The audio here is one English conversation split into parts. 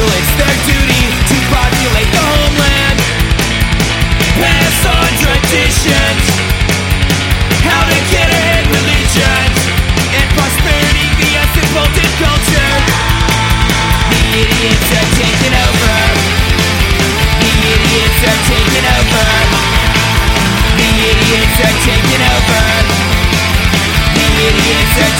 it's their duty to populate the homeland, pass on traditions, how to get ahead religion, and prosperity via culture. The idiots are taking over. The idiots are taking over. The idiots are taking over. The idiots are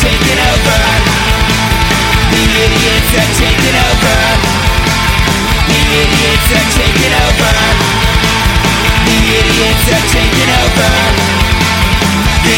The idiots are taking over. The idiots are taking over. The